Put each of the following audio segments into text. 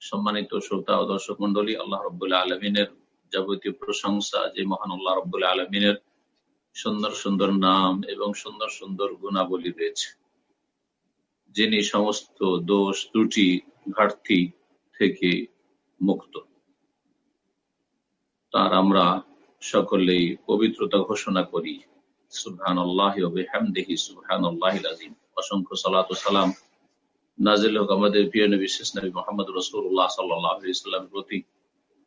সম্মানিত শ্রোতা ও দর্শক মন্ডলী, আল্লাহ রব্বুল্লাহ আলমিনের যাবতীয় প্রশংসা, যে মহান আল্লাহ রব্বুল্লাহ আলমিনের সুন্দর সুন্দর নাম এবং সুন্দর সুন্দর গুণাবলী রয়েছে। যিনি সমস্ত দোষ, ত্রুটি, ঘাটতি থেকে মুক্ত। তার আমরা সকলেই পবিত্রতা ঘোষণা করি সুবহান আল্লাহ সুবহান আল্লাহ অসংখ্য সালাত সালাম নাজিল হোক আমাদের প্রিয় নবী, শেষ নবী মোহাম্মদ রসুল্লাহ সাল্লাহাম প্রতি,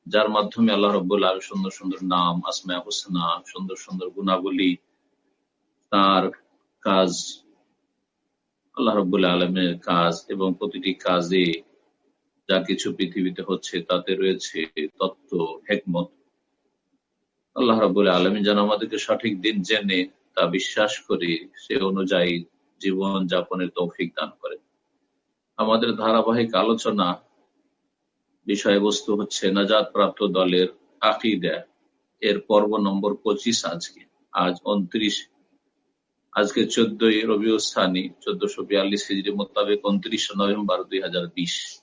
যার মাধ্যমে আল্লাহ রব্বুল্লাহ সুন্দর সুন্দর নাম, আসমা হোসনা, সুন্দর সুন্দর গুণাবলী, তার কাজ, আল্লাহ রব্বুল্লাহ আলমের কাজ এবং প্রতিটি কাজে যা কিছু পৃথিবীতে হচ্ছে তাতে রয়েছে তত্ত্ব, হেকমত। আল্লাহ রব্বুল্লাহ আলমী যেন আমাদেরকে সঠিক দিন জেনে তা বিশ্বাস করে সে অনুযায়ী জীবন যাপনের তৌফিক দান করে আমাদের ধারাবাহিক আলোচনা বিষয়বস্তু হচ্ছে নাজাদ প্রাপ্ত দলের আকিদা। এর পর্ব নম্বর পঁচিশ আজকে। আজ উনত্রিশ। আজকে চোদ্দই রবিউস্থানী চোদ্দশো বিয়াল্লিশ হিজড়ি মোতাবেক উনত্রিশে নভেম্বর দুই হাজার বিশ।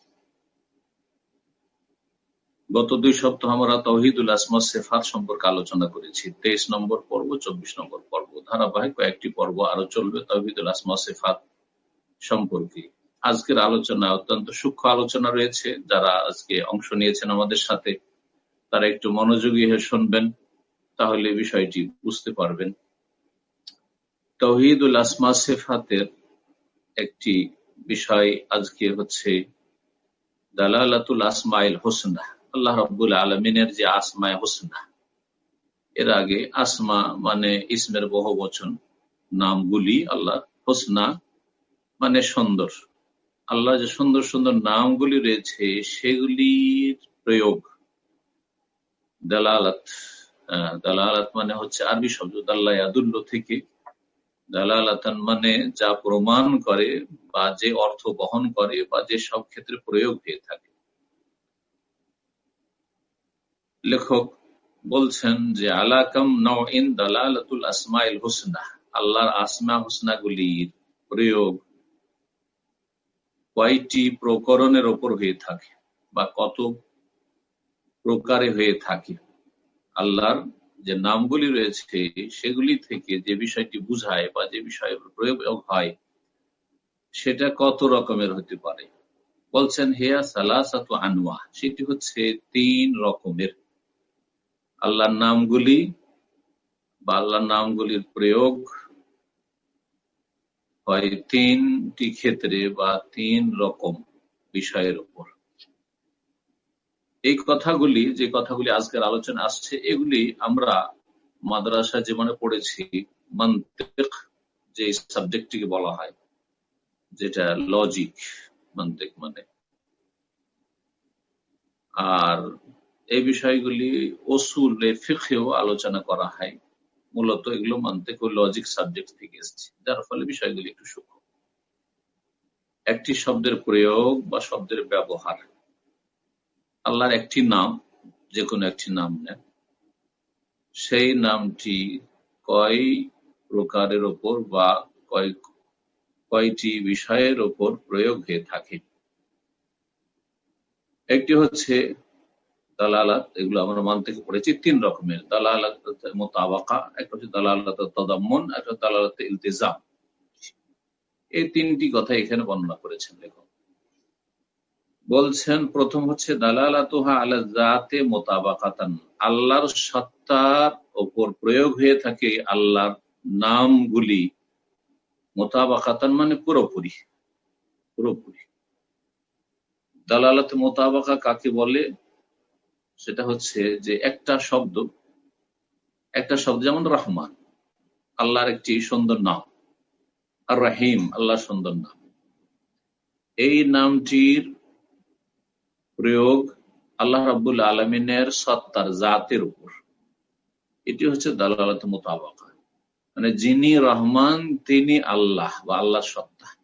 গত দুই সপ্তাহ আমরা তহিদুল আসমত সেফাত সম্পর্কে আলোচনা করেছি। তেইশ নম্বর পর্ব, চব্বিশ নম্বর পর্ব। ধারাবাহিক কয়েকটি পর্ব আরও চলবে তহিদুল আসমা সেফাত সম্পর্কে। আজকের আলোচনা, অত্যন্ত সূক্ষ্ম আলোচনা রয়েছে। যারা আজকে অংশ নিয়েছেন আমাদের সাথে, তারা একটু মনোযোগী হয়ে শুনবেন, তাহলে বিষয়টি বুঝতে পারবেন। তহিদুল আসমা সেফাতের একটি বিষয় আজকে হচ্ছে দালালাতুল আসমাইল হোসনা, আল্লাহ রব্বুল আলমিনের যে আসমায় হোসনা। এর আগে আসমা মানে ইসমের বহু বচন নামগুলি আল্লাহ হোসনা মানে সুন্দর। আল্লাহ যে সুন্দর সুন্দর নামগুলি রয়েছে, সেগুলির প্রয়োগ। দালালাত দালালাত মানে হচ্ছে আরবি শব্দ দাল্লায়াদুল্ল থেকে। দালালাতান মানে যা প্রমাণ করে বা যে অর্থ বহন করে বা যে সব ক্ষেত্রে প্রয়োগ হয়ে থাকে। লেখক বলছেন যে আলাকাম নইন দালালাতুল আসমাইল হোসনা, আল্লাহর আসমা হোসনাগুলির প্রয়োগ কয়টি প্রকরণের ওপর হয়ে থাকে বা কত প্রকারে হয়ে থাকে? আল্লাহর যে নামগুলি রয়েছে, সেগুলি থেকে যে বিষয়টি বুঝায় বা যে বিষয় প্রয়োগ হয়, সেটা কত রকমের হতে পারে? বলছেন হেয়া সালাসাতু আনোয়া সেটি হচ্ছে তিন রকমের। আল্লাহর নামগুলি বা আল্লাহর নামগুলির প্রয়োগ হয় তিনটি ক্ষেত্রে বা তিন রকম বিষয়ের উপর। এই কথাগুলি, যে কথাগুলি আজকের আলোচনা আসছে, এগুলি আমরা মাদ্রাসা জীবনে পড়েছি মন্তেক, যে সাবজেক্টটিকে বলা হয়, যেটা লজিক মন্তেক মানে। আর এই বিষয়গুলি ওসুল ফিখেও আলোচনা করা হয়। মূলত এগুলো মানতে লজিক সাবজেক্ট থেকে এসেছে। যার ফলে বিষয়গুলি একটু সূক্ষ্ম। একটি শব্দের প্রয়োগ বা শব্দের ব্যবহার। আল্লাহর একটি নাম যে কোনো একটি নাম নেন। সেই নামটি কয় প্রকারের ওপর বা কয়, কয়টি বিষয়ের ওপর প্রয়োগ হয়ে থাকে। একটি হচ্ছে দালালাত, এগুলো আমরা মান থেকে পড়েছি তিন রকমের। দালালাত মোতাবাকা একটা হচ্ছে দালালাত তদাম্মন একটা দালালাত এই তিনটি কথা এখানে বর্ণনা করেছেন লেখক বলছেন, প্রথম হচ্ছে, দালালাতুহা আলা জাতে মোতাবাকাতান আল্লাহর সত্তার ওপর প্রয়োগ হয়ে থাকে আল্লাহর নামগুলি। মোতাবাকাতান মানে পুরোপুরি পুরোপুরি। দালালাত মোতাবাকা কাকে বলে? সেটা হচ্ছে যে একটা শব্দ একটা শব্দ যেমন রহমান, আল্লাহর একটি সুন্দর নাম। আর রাহিম আল্লাহ সুন্দর নাম। এই নামটির প্রয়োগ আল্লাহ রাবুল আলমিনের সত্তার জাতের উপর। এটি হচ্ছে দালালত মোতাবাকা। মানে যিনি রহমান, তিনি আল্লাহ বা আল্লাহ সত্তা।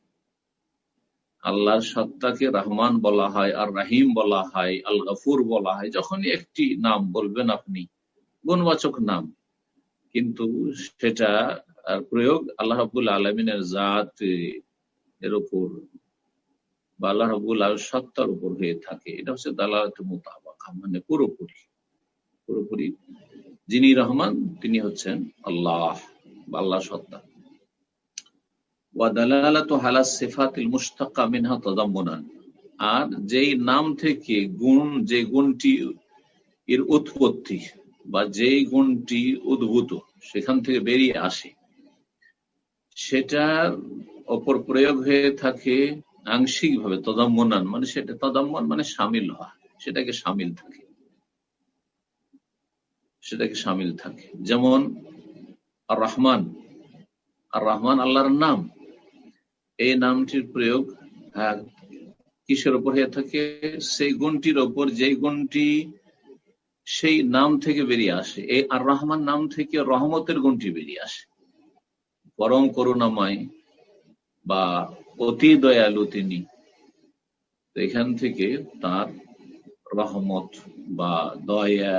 আল্লাহর সত্তাকে রহমান বলা হয়, আর রাহিম বলা হয় আল গফুর বলা হয় যখন একটি নাম বলবেন আপনি, গুণবাচক নাম। কিন্তু সেটা আর প্রয়োগ আল্লাহ রাবুল আলমিনের জাত এর উপর বা আল্লাহ রাবুল আল সত্তার উপর হয়ে থাকে। এটা হচ্ছে দালালত মোতাবাকা মানে পুরোপুরি পুরোপুরি যিনি রহমান, তিনি হচ্ছেন আল্লাহ বা আল্লাহ সত্তা। আর যেই নাম থেকে গুণ, যে গুণটি এর উৎপত্তি বা যেই গুণটি উদ্ভূত, সেখান থেকে বেরিয়ে আসে। সেটার অপর প্রয়োগ হয়ে থাকে আংশিক ভাবে তদাম্মনান মানে সেটা তদাম্মন মানে সামিল হওয়া, সেটাকে সামিল থাকে। সেটাকে সামিল থাকে। যেমন আর রহমান আর রহমান আল্লাহর নাম। এই নামটির প্রয়োগ কিসের ওপর হয়ে থাকে? সেই গুণটির ওপর যেই গুণটি সেই নাম থেকে বেরিয়ে আসে। এই আর রহমান নাম থেকে রহমতের গুণটি বেরিয়ে আসে। পরম করুণাময় বা অতি দয়ালু তিনি। এখান থেকে তার রহমত বা দয়া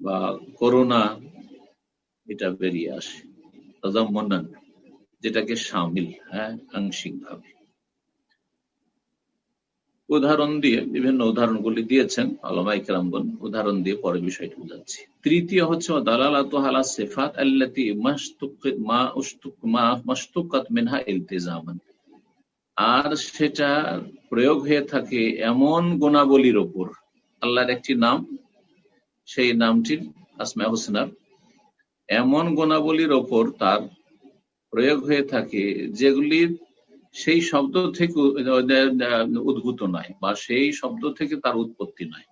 বা করুণা এটা বেরিয়ে আসে। তদাম্মনান যেটাকে সামিল হ্যাঁ আংশিক ভাবে উদাহরণ দিয়ে, বিভিন্ন উদাহরণগুলি দিয়েছেন আলমাই কেরামগন উদাহরণ দিয়ে পরে বিষয়টি বোঝাচ্ছি। তৃতীয় হচ্ছে হালা আল্লাতি মাস্তুকাত মিনহা ইলতিজামান। আর সেটা প্রয়োগ হয়ে থাকে এমন গুণাবলীর ওপর। আল্লাহর একটি নাম, সেই নামটির আসমা হোসেনার। এমন গুণাবলীর ওপর তার প্রয়োগ হয়ে থাকে, যেগুলির সেই শব্দ থেকে উদ্ভূত নয় বা সেই শব্দ থেকে তার উৎপত্তি নয়।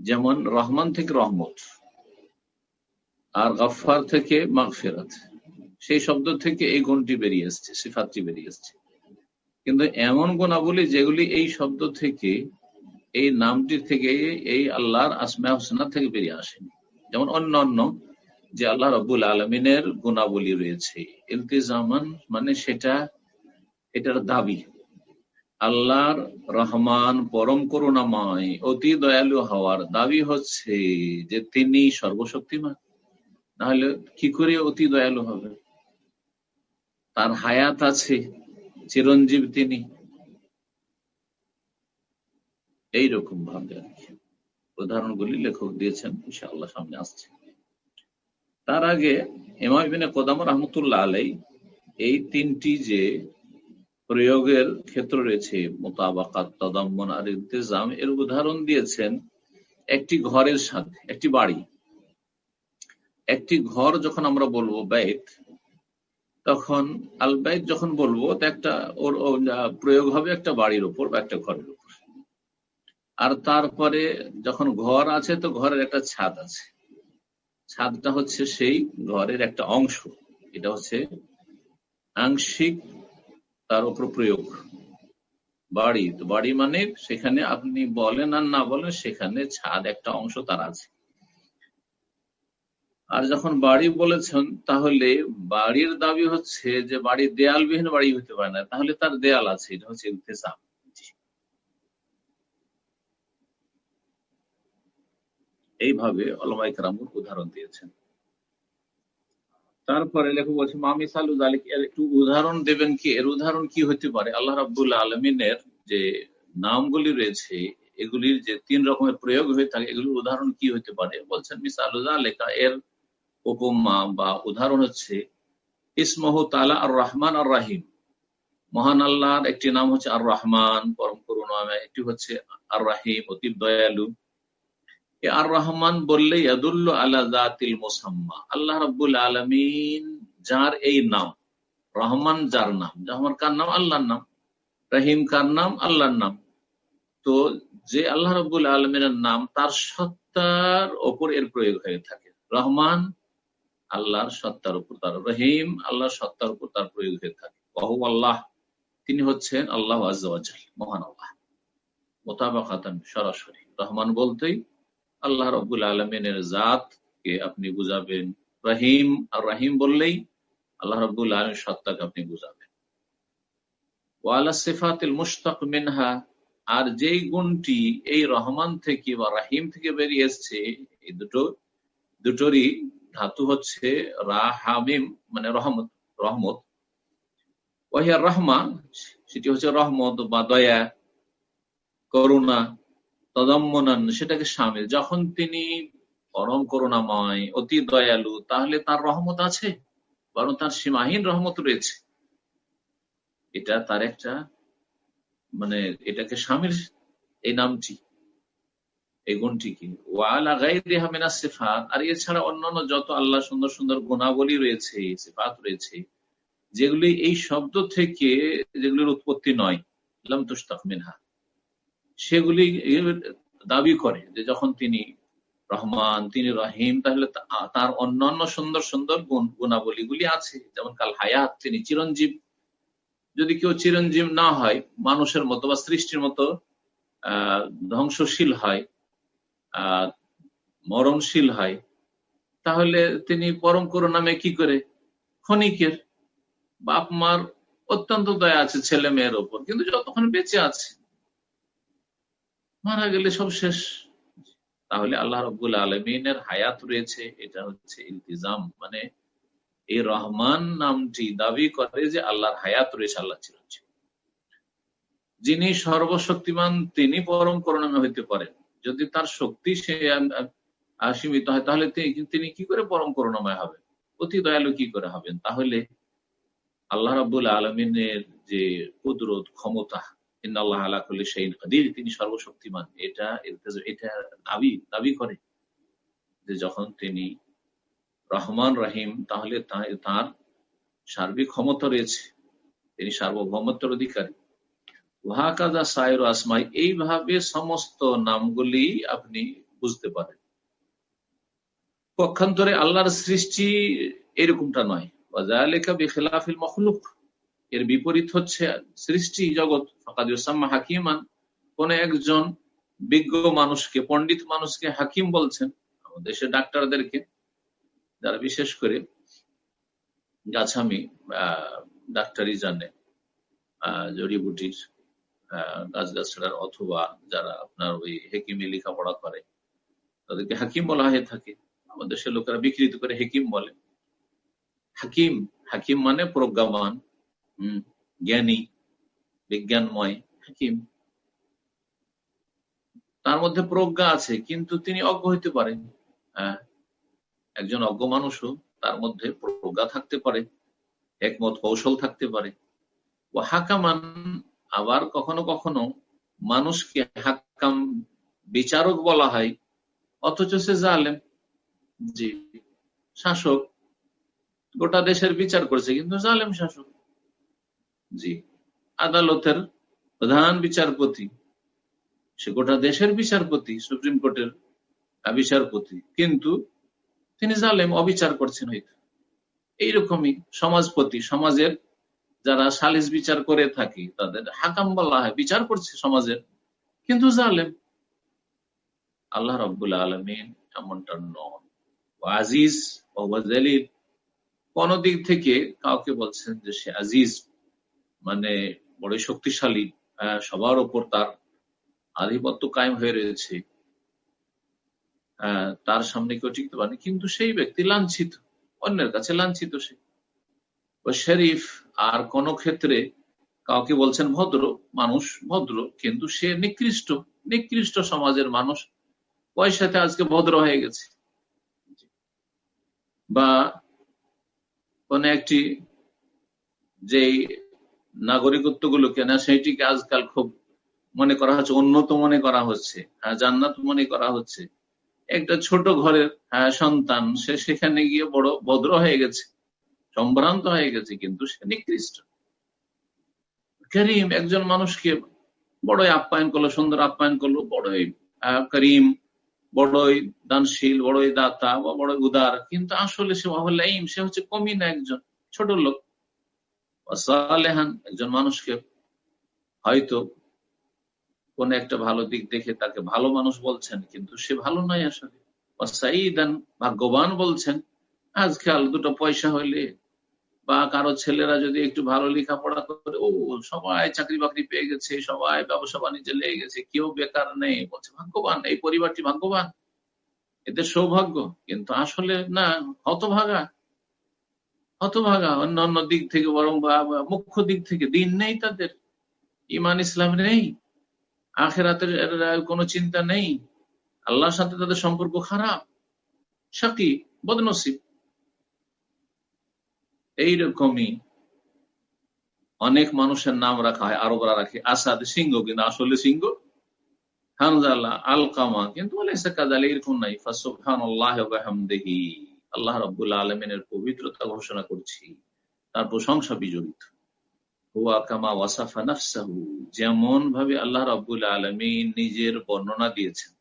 যেমন রহমান থেকে রহমত, আর গফার থেকে মাগফেরাত। সেই শব্দ থেকে এই গুণটি বেরিয়ে এসছে সিফাতটি বেরিয়ে এসছে কিন্তু এমন গুণাবলী যেগুলি এই শব্দ থেকে, এই নামটি থেকে, এই আল্লাহর আসমা হোসেনা থেকে বেরিয়ে আসেনি। যেমন অন্য অন্য যে আল্লাহ রবুল আলমিনের গুণাবলী রয়েছে। ইলতিজামান মানে সেটা, এটার দাবি। আল্লাহর রহমান পরম করুণাময়, অতি দয়ালু হওয়ার দাবি হচ্ছে যে তিনি সর্বশক্তিমান। নাহলে কি করে অতি দয়ালু হবে? তার হায়াত আছে, চিরঞ্জীব তিনি। এইরকম ভাবে আর কি। উদাহরণগুলি লেখক দিয়েছেন, ইনশাআল্লাহ সামনে আসছে। তার আগে এমাবিনে কোদাম রহমতুল্লাহ আলাই এই তিনটি যে প্রয়োগের ক্ষেত্র রয়েছে, মোতাবাকাত তদাম্মন আর ইন্তজাম এর উদাহরণ দিয়েছেন একটি ঘরের সাথে, একটি বাড়ি। একটি ঘর যখন আমরা বলব বাইত, তখন আল বাইত যখন বলব, তা একটা ওর প্রয়োগ হবে একটা বাড়ির উপর বা একটা ঘরের উপর। আর তারপরে যখন ঘর আছে, তো ঘরের একটা ছাদ আছে। ছাদটা হচ্ছে সেই ঘরের একটা অংশ। এটা হচ্ছে আংশিক তার উপর প্রয়োগ। বাড়ি। তো বাড়ি মানে সেখানে আপনি বলেন আর না বলেন, সেখানে ছাদ একটা অংশ তার আছে। আর যখন বাড়ি বলেছেন, তাহলে বাড়ির দাবি হচ্ছে যে বাড়ি দেয়ালবিহীন বাড়ি হতে পারে না। তাহলে তার দেয়াল আছে, এটা হচ্ছে ইলতেসাম এইভাবে অলমাই কারামুর উদাহরণ দিয়েছেন। তারপরে লেখক বলছে মামি সালু আলিক এর একটু উদাহরণ দেবেন কি? এর উদাহরণ কি হতে পারে? আল্লাহ রাবুল আলমিনের যে নামগুলি রয়েছে, এগুলির যে তিন রকমের প্রয়োগ হয়ে থাকে, এগুলির উদাহরণ কি হতে পারে? বলছেন মিসালুজা লেখা এর উপমা বা উদাহরণ হচ্ছে, ইসমহ তালা আর রহমান আর রাহিম মহান আল্লাহর একটি নাম হচ্ছে আর রহমান পরম করুণা একটি হচ্ছে আর রাহিম অতি দয়ালু। আর রহমান বললে, ইয়াদুল্ল আলা জাতিল মোসাম্মা। আল্লাহ রব্বুল আলমিন যার এই নাম, রহমান যার নাম, রহমান কার নাম? আল্লাহর নাম। রহিম কার নাম? আল্লাহর নাম। তো যে আল্লাহ রব্বুল আলমিনের নাম, তার সত্তার ওপর এর প্রয়োগ হয়ে থাকে। রহমান আল্লাহর সত্তার উপর তার রহিম আল্লাহর সত্তার উপর তার প্রয়োগ হয়ে থাকে। বহু আল্লাহ, তিনি হচ্ছেন আল্লাহ আজ মহান আল্লাহ। মোতাবাকাতান, সরাসরি। রহমান বলতেই আল্লাহ রবুল আলমিনের জাতকে আপনি বুঝাবেন। রহিম, আর রাহিম বললেই আল্লাহ রবুল আলম সত্তাকে আপনি বুঝাবেন। ওয়ালা মিনহা, আর যেই গুণটি এই রহমান থেকে বা রাহিম থেকে বেরিয়ে এসছে, এই দুটো, দুটোরই ধাতু হচ্ছে রাহামিম মানে রহমত রহমত। ওয়াহিয়ার রহমা সেটি হচ্ছে রহমত বা দয়া, করুণা তদম্মনান সেটাকে সামিল। যখন তিনি পরম করুণাময়, অতি দয়ালু, তাহলে তার রহমত আছে? বরং তার সীমাহীন রহমত রয়েছে। এটা তার একটা মানে এটাকে সামিল, এই নামটি, এই গুণটি কি? ওয়ালা সিফাত, আর এছাড়া অন্যান্য যত আল্লাহ সুন্দর সুন্দর গুণাবলী রয়েছে, সিফাত রয়েছে, যেগুলি এই শব্দ থেকে, যেগুলির উৎপত্তি নয়, লাম তুস্তাক মিনহা। সেগুলি দাবি করে যে যখন তিনি রহমান, তিনি রহিম, তাহলে তার অন্যান্য সুন্দর সুন্দর গুণ, গুণাবলীগুলি আছে। যেমন কাল হায়াত, তিনি চিরঞ্জীব। যদি কেউ চিরঞ্জীব না হয়, মানুষের মতো বা সৃষ্টির মতো ধ্বংসশীল হয় মরণশীল হয়, তাহলে তিনি পরম করো নামে কি করে? ক্ষণিকের। বাপ মার অত্যন্ত দয়া আছে ছেলে মেয়ের ওপর। কিন্তু যতক্ষণ বেঁচে আছে মারা গেলে সব শেষ। তাহলে আল্লাহ রব্বুল আলমিনের হায়াত রয়েছে, এটা হচ্ছে ইলতিজাম। মানে এই রহমান নামটি দাবি করে যে আল্লাহর হায়াত রয়েছে, আল্লাহ চিরঞ্জীব। যিনি সর্বশক্তিমান, তিনি পরম করুণাময় হইতে পারেন। যদি তার শক্তি সে সীমিত হয়, তাহলে তিনি কি করে পরম করুণাময় হবেন? অতি দয়ালু কি করে হবেন? তাহলে আল্লাহ রাবুল আলমিনের যে কুদরত, ক্ষমতা ইন্নআল্লাহ আলা করলে সেই কাদির, তিনি সর্বশক্তিমান। এটা এটা দাবি দাবি করে যে যখন তিনি রহমান রাহিম, তাহলে তার সার্বিক ক্ষমতা রয়েছে। তিনি সার্বভৌমত্বের অধিকারী। ওয়াহাকাজা সায়ের আসমাই, এইভাবে সমস্ত নামগুলি আপনি বুঝতে পারেন। পক্ষান্তরে আল্লাহর সৃষ্টি এরকমটা নয়। বা যা লেখা বেখেলাফিল মখলুক। এর বিপরীত হচ্ছে সৃষ্টি জগৎ হাকিমান। কোন একজন বিজ্ঞ মানুষকে, পণ্ডিত মানুষকে হাকিম বলছেন দেশের ডাক্তারদেরকে, যারা বিশেষ করে গাছামি ডাক্তারি জানে জড়িবুটির গাছ গাছড়ার অথবা যারা আপনার ওই হেকিমে লেখাপড়া করে, তাদেরকে হাকিম বলা হয়ে থাকে। আমাদের দেশের লোকেরা বিকৃত করে হেকিম বলে। হাকিম হাকিম মানে প্রজ্ঞামান জ্ঞানী, বিজ্ঞানময় হাকিম। তার মধ্যে প্রজ্ঞা আছে, কিন্তু তিনি অজ্ঞ হইতে পারেন। হ্যাঁ একজন অজ্ঞ মানুষও তার মধ্যে প্রজ্ঞা থাকতে পারে, একমত কৌশল থাকতে পারে। ও হাকামান, আবার কখনো কখনো মানুষকে হাকাম বিচারক বলা হয়, অথচ সে জালেম। জি, শাসক, গোটা দেশের বিচার করছে, কিন্তু জালেম শাসক। জি, আদালতের প্রধান বিচারপতি, সে গোটা দেশের বিচারপতি, সুপ্রিম কোর্টের বিচারপতি, কিন্তু তিনি জালেম, অবিচার করছেন হয়তো। এইরকমই সমাজপতি, সমাজের যারা সালিস বিচার করে থাকি, তাদের হাকাম বলা হয়, বিচার করছে সমাজের, কিন্তু জালেম। আল্লাহ রব্বুল আলমিন এমনটা নন। আজিজ কোন দিক থেকে কাউকে বলছেন যে সে আজিজ মানে বড় শক্তিশালী সবার ওপর তার আধিপত্য কায়েম হয়ে রয়েছে। তার সামনে কেউ টিকতে পারেনি, কিন্তু সেই ব্যক্তি লাঞ্ছিত, অন্যের কাছে লাঞ্ছিত সে। ও শরীফ আর কোন ক্ষেত্রে কাউকে বলছেন ভদ্র, মানুষ ভদ্র, কিন্তু সে নিকৃষ্ট নিকৃষ্ট সমাজের মানুষ। পয়সাতে আজকে ভদ্র হয়ে গেছে। বা কোন একটি যে নাগরিকত্ব গুলোকে না সেইটিকে আজকাল খুব মনে করা হচ্ছে উন্নত মনে করা হচ্ছে হ্যাঁ জান্নাত মনে করা হচ্ছে। একটা ছোট ঘরের হ্যাঁ, সন্তান সে সেখানে গিয়ে বড় ভদ্র হয়ে গেছে সম্ভ্রান্ত হয়ে গেছে কিন্তু সে নিকৃষ্ট। করিম একজন মানুষকে বড়ই আপ্যায়ন করল সুন্দর আপ্যায়ন করল বড়ই করিম বড়ই দানশীল বড়ই দাতা বা বড়ই উদার কিন্তু আসলে সে মহল্লাইম সে হচ্ছে কমিনা একজন ছোট লোক। সালেহান, একজন মানুষকে হয়তো কোন একটা ভালো দিক দেখে তাকে ভালো মানুষ বলছেন, কিন্তু সে ভালো নয় আসলে। ভাগ্যবান বলছেন, আজকাল দুটো পয়সা হইলে বা কারও ছেলেরা যদি একটু ভালো লেখাপড়া করে, ও, সবাই চাকরি বাকরি পেয়ে গেছে, সবাই ব্যবসা বাণিজ্যে লেগে গেছে, কেউ বেকার নেই, বলছে ভাগ্যবান, এই পরিবারটি ভাগ্যবান। এদের সৌভাগ্য, কিন্তু আসলে না, হতভাগা। হতভাগা অন্যান্য দিক থেকে বরং মুখ্য দিক থেকে দিন নেই তাদের। ইমান ইসলাম নেই, আখেরাতের কোনো চিন্তা নেই। আল্লাহর সাথে তাদের সম্পর্ক খারাপ, সাকি, বদনসিব। এইরকমই অনেক মানুষের নাম রাখা হয়, আরবরা রাখে, আসাদ সিংহ কিন্তু আসলে সিংহ হানজাল্লাহ আলকামা, কিন্তু এরকম নাই, ফাসুবহানাল্লাহি আল্লাহ রব্বুল্লাহ আলমিনের পবিত্রতা ঘোষণা করছি। তার প্রশংসা বিজড়িত। নাফসাহু। যেমন ভাবে আল্লাহ রব্বুল আলমিন নিজের বর্ণনা দিয়েছেন।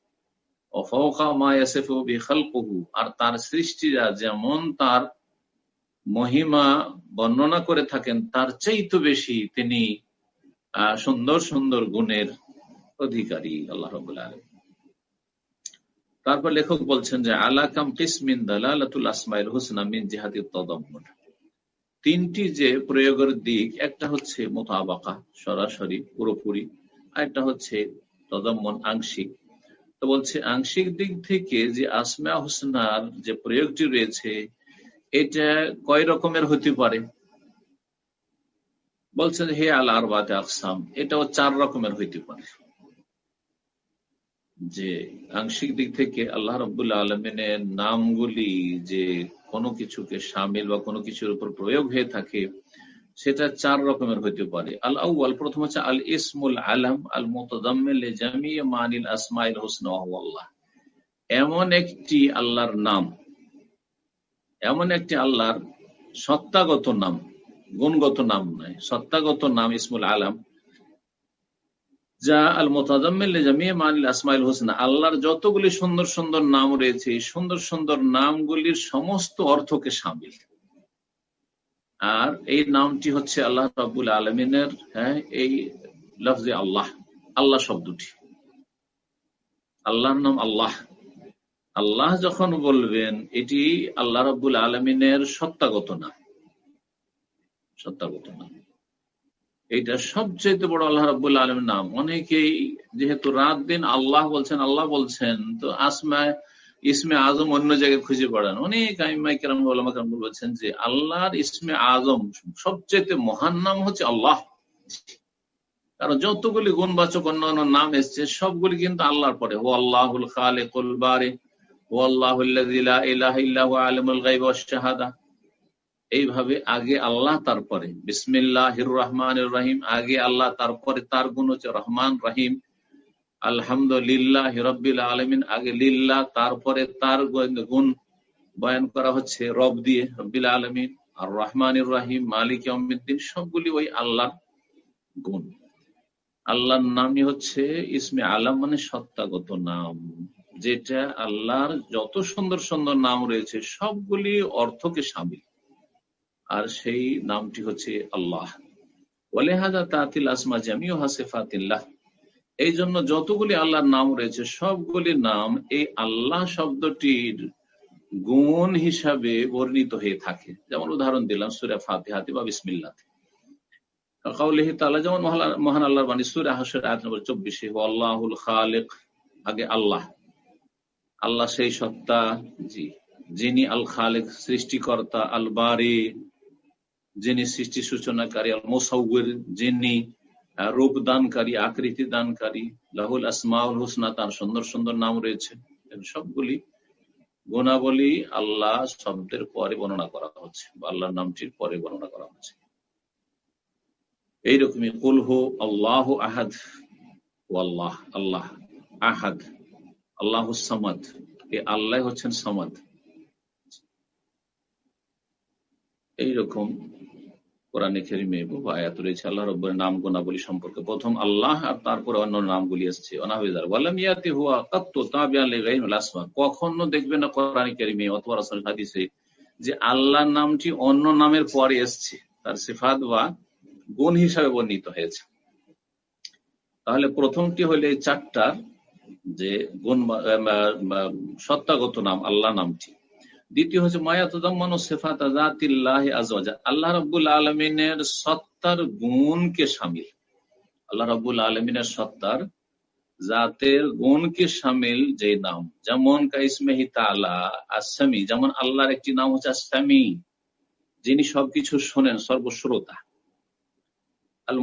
আর তার সৃষ্টিরা যেমন তার মহিমা বর্ণনা করে থাকেন, তার চাইতো বেশি তিনি সুন্দর সুন্দর গুণের অধিকারী আল্লাহ রবুল্লা আলম তারপর লেখক বলছেন যে আলাকাম কিসমিন দালালাতুল আসমাইল হুসনা মিন জিহাদি তদম্মন। তিনটি যে প্রয়োগের দিক, একটা হচ্ছে মোতাবাকা, সরাসরি, পুরোপুরি, আর একটা হচ্ছে তদম্মন, আংশিক। তো বলছে, আংশিক দিক থেকে যে আসমা হোসনার যে প্রয়োগটি রয়েছে, এটা কয় রকমের হতে পারে? বলছেন হে আল আরবাতে আকসাম, এটাও চার রকমের হইতে পারে। যে আংশিক দিক থেকে আল্লাহ রবুল্লাহ আলমিনের নামগুলি যে কোনো কিছুকে সামিল বা কোনো কিছুর উপর প্রয়োগ হয়ে থাকে, সেটা চার রকমের হইতে পারে। আল আউ্ল প্রথম হচ্ছে আল ইসমুল আলম আল মোতামিল আসমাইল হোসন এমন একটি আল্লাহর নাম, এমন একটি আল্লাহর সত্তাগত নাম, গুণগত নাম নয়, সত্তাগত নাম ইসমুল আলম আল্লাহর যতগুলি সুন্দর সুন্দর নাম রয়েছে সুন্দর সুন্দর নামগুলির সমস্ত অর্থকে সামিল। আর এই নামটি হচ্ছে আল্লাহ রাবুল আলমিনের হ্যাঁ এই লফজে আল্লাহ। আল্লাহ শব্দটি। আল্লাহর নাম আল্লাহ। আল্লাহ যখন বলবেন, এটি আল্লাহ রব্বুল আলমিনের সত্তাগত নাম। সত্তাগত নাম। এইটা সবচেয়ে বড় আল্লাহ রব্বুল আলমের নাম। অনেকেই যেহেতু রাত দিন আল্লাহ বলছেন আল্লাহ বলছেন, তো আসমায় ইসমে আজম অন্য জায়গায় খুঁজে পড়েন। অনেক আইমাইকেরাম বলছেন যে আল্লাহর ইসমে আজম সবচেয়ে মহান নাম হচ্ছে আল্লাহ। কারণ যতগুলি গুণবাচক অন্য অন্য নাম এসছে, সবগুলি কিন্তু আল্লাহর পরে। ও আল্লাহুল খালে কলবারে ও আল্লাহ বারে এইভাবে আগে আল্লাহ, তারপরে। বিসমিল্লাহ রহমান রাহিম। আগে আল্লাহ, তারপরে তার গুণ হচ্ছে রহমান রাহিম। আলহামদুলিল্লাহ হিরবিল আলমিন। আগে লিল্লাহ, তারপরে তার গুণ বয়ান করা হচ্ছে রব দিয়ে রব্বিল আলমিন। আর রহমান রাহিম, মালিক অমিদ্দিন সবগুলি ওই আল্লাহ গুণ। আল্লাহর নামই হচ্ছে ইসমে আলম মানে সত্তাগত নাম। যেটা আল্লাহর যত সুন্দর সুন্দর নাম রয়েছে, সবগুলি অর্থকে সামিল। আর সেই নামটি হচ্ছে আল্লাহ। ওলেহাদা তাতিল আসমা জামিও হাসেফাতিল্লাহ এই জন্য যতগুলি আল্লাহর নাম রয়েছে সবগুলি নাম এই আল্লাহ শব্দটির গুণ হিসাবে বর্ণিত হয়ে থাকে। যেমন উদাহরণ দিলাম সুরা ফাতিহাতে বা বিসমিল্লাতে। যেমন মহান আল্লাহর বাণী সুরা হাসের আয়াত নম্বর চব্বিশে আল্লাহুল খালেক আগে আল্লাহ। আল্লাহ সেই সত্তা, জি। যিনি আল খালেক সৃষ্টিকর্তা আল বারি যিনি সৃষ্টি সূচনাকারী আল মোসাউর যিনি রূপ দানকারী আকৃতি দানকারী লাহুল আসমাউল হুসনা, তার সুন্দর সুন্দর নাম রয়েছে। সবগুলি গুণাবলী আল্লাহ শব্দের পরে বর্ণনা করা হচ্ছে বা আল্লাহর নামটির পরে বর্ণনা করা হচ্ছে। এইরকমই কুলহু আল্লাহ আহাদ আল্লাহ আল্লাহ আহাদ, আল্লাহ সামাদ। এই আল্লাহ হচ্ছেন সামাদ। এইরকম কোরআনে খেরিমে বহু আয়াত রয়েছে, আল্লাহ রব্বর নাম গোনাবলী সম্পর্কে প্রথম আল্লাহ আর তারপরে অন্য নামগুলি কাত্ত আসমা কখনো দেখবে না কোরআন কেরিমে অথবা রাসূল হাদিসে যে আল্লাহ নামটি অন্য নামের পরে এসছে, তার সিফাত বা গুণ হিসাবে বর্ণিত হয়েছে। তাহলে প্রথমটি হলে চারটার যে গুণ সত্তাগত নাম আল্লাহ নামটি। দ্বিতীয় হচ্ছে মায়াতমান সেফাত আল্লাহ রব্বুল আলমিনের সত্তার গুণকে সামিল? আল্লাহ রব্বুল আলমিনের সত্তার জাতের গুণকে সামিল? যে নাম। যেমন যেমন আল্লাহর একটি নাম হচ্ছে আসামি যিনি সবকিছু শোনেন, সর্বশ্রোতা। আল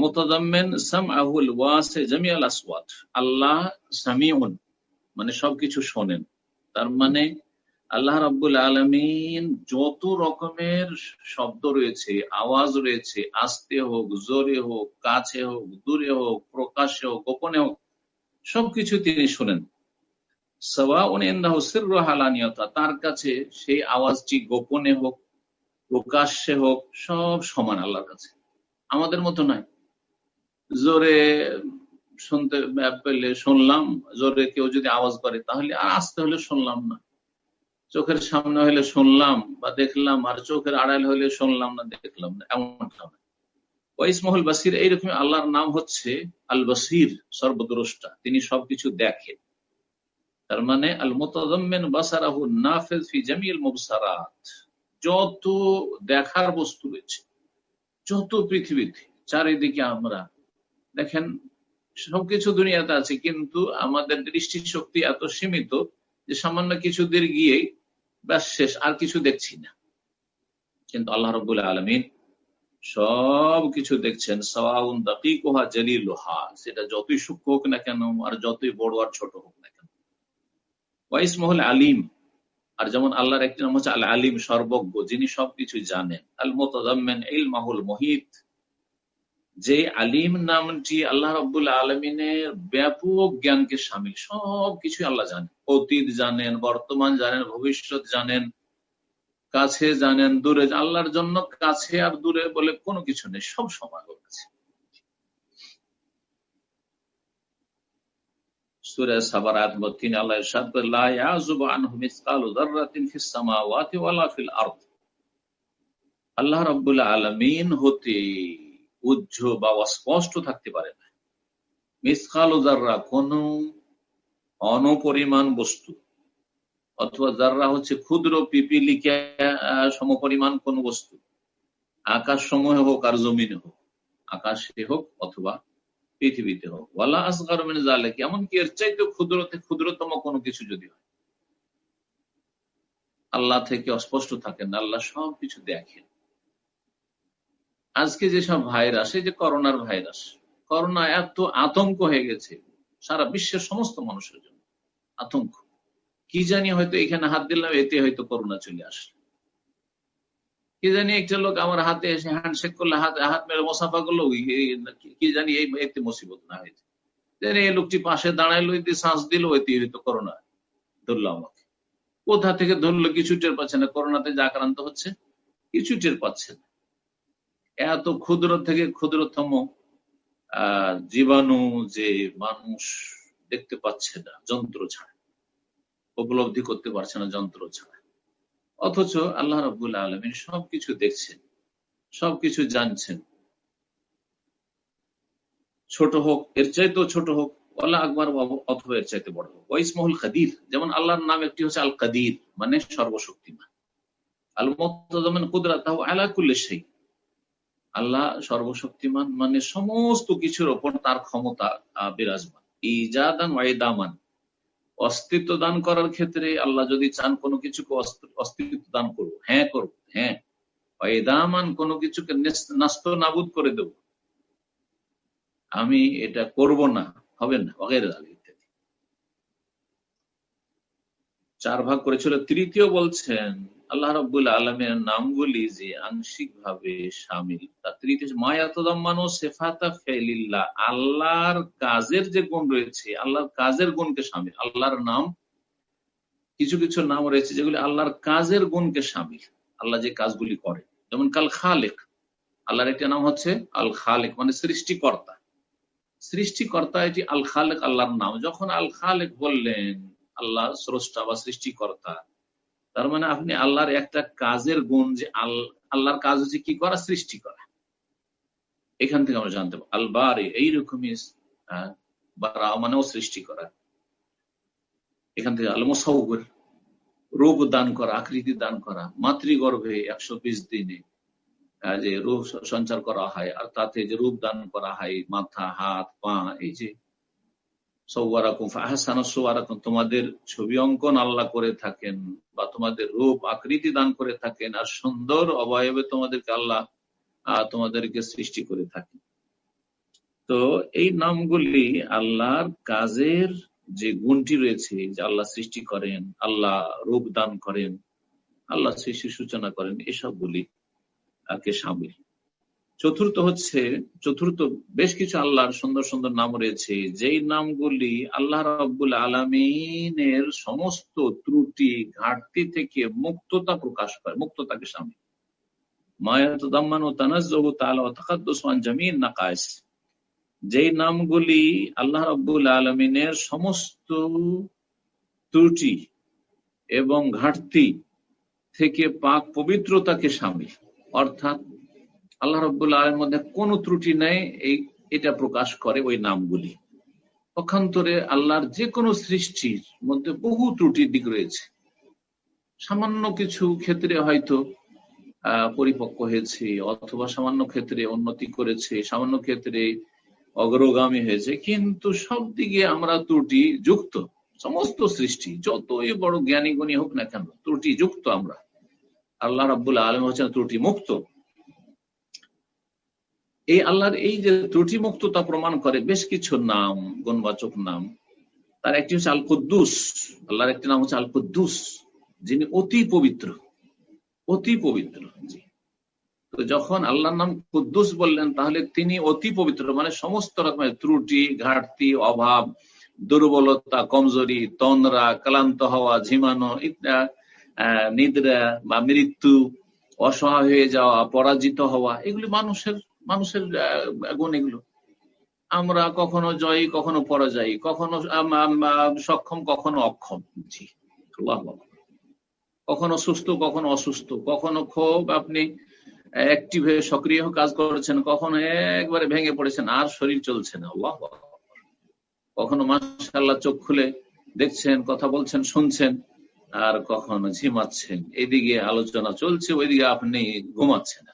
আসওয়াত আল্লাহ সামিউন মানে সবকিছু শোনেন। তার মানে আল্লাহ রাব্বুল আলমিন যত রকমের শব্দ রয়েছে, আওয়াজ রয়েছে, আস্তে হোক, জোরে হোক, কাছে হোক, দূরে হোক, প্রকাশ্যে হোক, গোপনে হোক, সবকিছু তিনি শোনেন। তার কাছে সেই আওয়াজটি গোপনে হোক, প্রকাশ্যে হোক, সব সমান আল্লাহর কাছে। আমাদের মতো নয়। জোরে শুনতে পেলে শুনলাম, জোরে কেউ যদি আওয়াজ করে, তাহলে আর আসতে হলে শুনলাম না। চোখের সামনে হলে শুনলাম বা দেখলাম, আর চোখের আড়াল হলে শুনলাম না, দেখলাম না, এমনটা না ওয়াইসমহুল বাসির এইরকম আল্লাহর নাম হচ্ছে আল বাসির সর্বদ্রষ্টা। তিনি সবকিছু দেখেন। তার মানে আল মোতাজমেন বাসারাহু নাফেজ যত দেখার বস্তু রয়েছে, যত পৃথিবীতে, চারিদিকে আমরা, দেখেন, সবকিছু দুনিয়াতে আছে, কিন্তু আমাদের দৃষ্টি শক্তি এত সীমিত যে সামান্য কিছুদের গিয়ে ব্যাস শেষ, আর কিছু দেখছি না। কিন্তু আল্লাহ রবুল্লা আলমিন সব কিছু দেখছেন, সওয়াউন দাকিকোহা লোহা সেটা যতই সূক্ষ্ম হোক না কেন, আর যতই বড় আর ছোট হোক না কেন। ওয়াইস মহল আলিম, আর যেমন আল্লাহর একটি নাম হচ্ছে আল আলিম সর্বজ্ঞ, যিনি সবকিছু জানেন। আল মোতামেন ইল মাহুল মহিত, যে আলিম নামটি আল্লাহ রব্বুল আলমিনের ব্যাপক জ্ঞানকে সামিল সব কিছু আল্লাহ জানেন। অতীত জানেন, বর্তমান জানেন, ভবিষ্যৎ জানেন, কাছে জানেন, দূরে আল্লাহর জন্য কাছে আর দূরে বলে কোনো কিছু নেই, সব সময় কাছে। আল্লাহ রব্বুল্লাহ আলমিন হতে বা অস্পষ্ট থাকতে পারে না। কোন অনপরিমাণ বস্তু। অথবা জাররা হচ্ছে ক্ষুদ্র পিপিলিকা সমপরিমাণ কোন বস্তু। আকাশ সমূহে হোক আর জমিনে হোক, আকাশে হোক অথবা পৃথিবীতে হোক। ওয়ালা আসগার মেনে জালে কি এমনকি এর চাইতে ক্ষুদ্রতে, ক্ষুদ্রতম কোনো কিছু যদি হয়। আল্লাহ থেকে অস্পষ্ট থাকেন, আল্লাহ সব কিছু দেখেন। আজকে যেসব ভাইরাস, এই যে করোনার ভাইরাস, করোনা এত আতঙ্ক হয়ে গেছে, সারা বিশ্বের সমস্ত মানুষের জন্য। আতঙ্ক। কি জানি হয়তো এখানে হাত দিলাম, এতে হয়তো করোনা চলে আসলো। কি জানি একটা লোক আমার হাতে এসে হ্যান্ডশেক করলে, হাত হাত মেরে মোসাফা করল কি জানি এই, এতে মুসিবত না হয়েছে এই লোকটি পাশে দাঁড়াইলো, এতে শ্বাস দিল, এতে হয়তো করোনা ধরলো আমাকে। কোথা থেকে ধরলো কিছু টের পাচ্ছে না করোনাতে যে আক্রান্ত হচ্ছে, কিছু টের পাচ্ছে না। এত ক্ষুদ্র থেকে ক্ষুদ্রতম জীবাণু যে মানুষ দেখতে পাচ্ছে না, যন্ত্র ছাড়া। উপলব্ধি করতে পারছে না, যন্ত্র ছাড়া। অথচ আল্লাহ রবুল্লা আলমিন সবকিছু দেখছেন, সবকিছু জানছেন। ছোট হোক, এর চাইতেও ছোট হোক, আল্লাহ আকবর অথবা এর চাইতে বড় হোক। ওয়াইসমহুল কাদির, যেমন আল্লাহর নাম একটি হচ্ছে আল কাদির মানে সর্বশক্তিমান। আল মতমান কুদরাত আলা কুল্লে সেই আল্লাহ সর্বশক্তিমান মানে সমস্ত কিছুর ওপর তার ক্ষমতা বিরাজমান। ইজাদান ওয়াইদামান অস্তিত্ব দান করার ক্ষেত্রে আল্লাহ যদি চান কোনো কিছুকে অস্তিত্ব দান করব। হ্যাঁ করব হ্যাঁ। ওয়াইদামান কোনো কিছুকে নাস্ত নাবুদ করে দেব। আমি এটা করব না, হবে না অগের ইত্যাদি। চার ভাগ করেছিল। তৃতীয় বলছেন আল্লাহ রব্বুল আলমের নামগুলি যে আংশিক ভাবে সামিল, তার তৃতীয় মায়াতদাম্মানো সেফাতা ফেলিল্লা আল্লাহর কাজের যে গুণ রয়েছে, আল্লাহর কাজের গুণকে সামিল, আল্লাহর নাম, কিছু কিছু নাম রয়েছে যেগুলি আল্লাহর কাজের গুণকে সামিল, আল্লাহ যে কাজগুলি করে, যেমন কাল খালেক, আল্লাহর একটি নাম হচ্ছে আল খালেক মানে সৃষ্টিকর্তা সৃষ্টিকর্তা এটি আল খালেক, আল্লাহর নাম, যখন আল খালেক বললেন, আল্লাহ স্রষ্টা বা সৃষ্টিকর্তা তার মানে আপনি আল্লাহর একটা কাজের গুণ যে আল্লাহর কাজ হচ্ছে কি করা? সৃষ্টি করা। এখান থেকে আমরা জানতে পারি আলবারে, এইরকমই বারা মানেও সৃষ্টি করা। এখান থেকে আলমসাউর রূপ দান করা, আকৃতি দান করা। মাতৃগর্ভে একশো বিশ দিনে যে রূপ সঞ্চার করা হয়, আর তাতে যে রূপ দান করা হয়, মাথা, হাত, পা, এই যে তোমাদের ছবি অঙ্কন আল্লাহ করে থাকেন বা তোমাদের রূপ আকৃতি দান করে থাকেন, আর সুন্দর অবয়বে তোমাদেরকে আল্লাহ তোমাদেরকে সৃষ্টি করে থাকেন। তো এই নামগুলি আল্লাহর কাজের যে গুণটি রয়েছে, যে আল্লাহ সৃষ্টি করেন, আল্লাহ রূপ দান করেন, আল্লাহ সৃষ্টি সূচনা করেন, এসবগুলি কে সামিল। চতুর্থ হচ্ছে, চতুর্থ বেশ কিছু আল্লাহর সুন্দর সুন্দর নাম রয়েছে। যেই নামগুলি আল্লাহ রব্বুল আলমিনের সমস্ত ত্রুটি, ঘাটতি থেকে মুক্ততা প্রকাশ করে, মুক্ততাকে যেই নামগুলি আল্লাহ আলমিনের সমস্ত ত্রুটি এবং ঘাটতি থেকে পাক পবিত্রতাকে সামিল অর্থাৎ আল্লাহ রব্বুল্লা আলের মধ্যে কোনো ত্রুটি নেই, এই, এটা প্রকাশ করে ওই নামগুলি। পক্ষান্তরে আল্লাহর যে কোনো সৃষ্টির মধ্যে বহু ত্রুটির দিক রয়েছে। সামান্য কিছু ক্ষেত্রে হয়তো পরিপক্ক হয়েছে, অথবা সামান্য ক্ষেত্রে উন্নতি করেছে, সামান্য ক্ষেত্রে অগ্রগামী হয়েছে, কিন্তু সব দিকে আমরা ত্রুটি যুক্ত। সমস্ত সৃষ্টি, যতই বড় জ্ঞানী গুণী হোক না কেন, ত্রুটি যুক্ত আমরা। আল্লাহ রাবুল আলম হচ্ছেন ত্রুটি মুক্ত। এই আল্লাহর এই যে ত্রুটি মুক্ততা প্রমাণ করে, বেশ কিছু নাম, গুণবাচক নাম। তার একটি হচ্ছে আল কুদ্দুস আল্লাহর একটি নাম হচ্ছে আল কুদ্দুস যিনি অতি পবিত্র। অতি পবিত্র তো যখন আল্লাহর নাম কুদ্দুস বললেন, তাহলে তিনি অতি পবিত্র মানে সমস্ত রকমের ত্রুটি, ঘাটতি, অভাব, দুর্বলতা, কমজোরি, তন্দ্রা, ক্লান্ত হওয়া, ঝিমানো নিদ্রা বা মৃত্যু, অসহায় হয়ে যাওয়া, পরাজিত হওয়া, এগুলি মানুষের মানুষের গুণ এগুলো। আমরা কখনো জয়ী, কখনো পরাজয়ী, কখনো সক্ষম, কখনো অক্ষম। জি কখনো সুস্থ, কখনো অসুস্থ, কখনো খুব আপনি অ্যাক্টিভ হয়ে সক্রিয় কাজ করেছেন, কখনো একবারে ভেঙে পড়েছেন, আর শরীর চলছে না, আল্লাহ কখনো মাসাল্লাহ চোখ খুলে দেখছেন, কথা বলছেন, শুনছেন, আর কখনো ঝিমাচ্ছেন। এদিকে আলোচনা চলছে, ওইদিকে আপনি ঘুমাচ্ছেন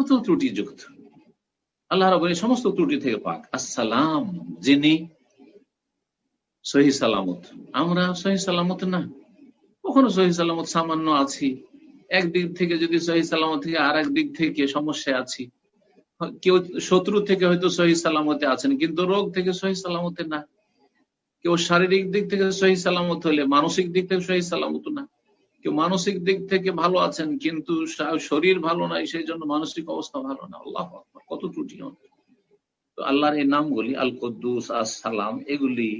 কত ত্রুটিযুক্ত আল্লাহ রবের সমস্ত ত্রুটি থেকে পাক। আসসালাম, যিনি সহি সালামত। আমরা সহি সালামত না। কখনো সহি সালামত সামান্য আছি। একদিক থেকে যদি সহি সালামত থেকে আর দিক থেকে সমস্যা আছি। কেউ শত্রু থেকে হয়তো সহি সালামতে আছেন, কিন্তু রোগ থেকে সহি সালামতে না। কেউ শারীরিক দিক থেকে সহি সালামত হলে, মানসিক দিক থেকে সহি সালামত না। কেউ মানসিক দিক থেকে ভালো আছেন, কিন্তু শরীর ভালো নাই, সেই জন্য মানসিক অবস্থা ভালো না। আল্লাহ কত ত্রুটি তো আল্লাহর এই নামগুলি আল কদ্দুস সালাম এগুলি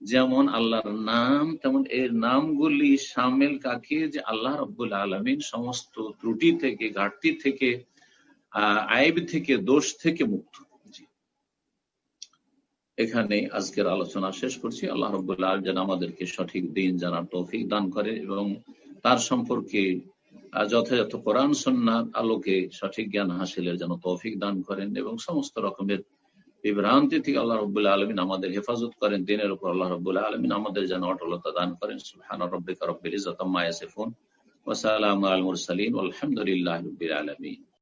যেমন আল্লাহর নাম, তেমন এর নামগুলি সামেল কাকে? যে আল্লাহ রব্বুল আলমিন সমস্ত ত্রুটি থেকে, ঘাটতি থেকে আইব থেকে, দোষ থেকে মুক্ত। এখানে আজকের আলোচনা শেষ করছি। আল্লাহ রব্বুল্লাহ যেন আমাদেরকে সঠিক দিন জানার তৌফিক দান করে এবং তার সম্পর্কে যথাযথ কোরআন সন্ন্যার আলোকে সঠিক জ্ঞান হাসিলের যেন তৌফিক দান করেন এবং সমস্ত রকমের বিভ্রান্তি থেকে আল্লাহ রবুল্লাহ আলমিন আমাদের হেফাজত করেন, দিনের উপর আল্লাহ রবুল্লাহ আলমিন আমাদের যেন অটলতা দান করেন। সুলহান রব্বিকা রব্বিল ইজতাম্মা ইয়াসিফুন। ওসালাম আল মুরসালিন। আলহামদুলিল্লাহ রবিল আলমিন।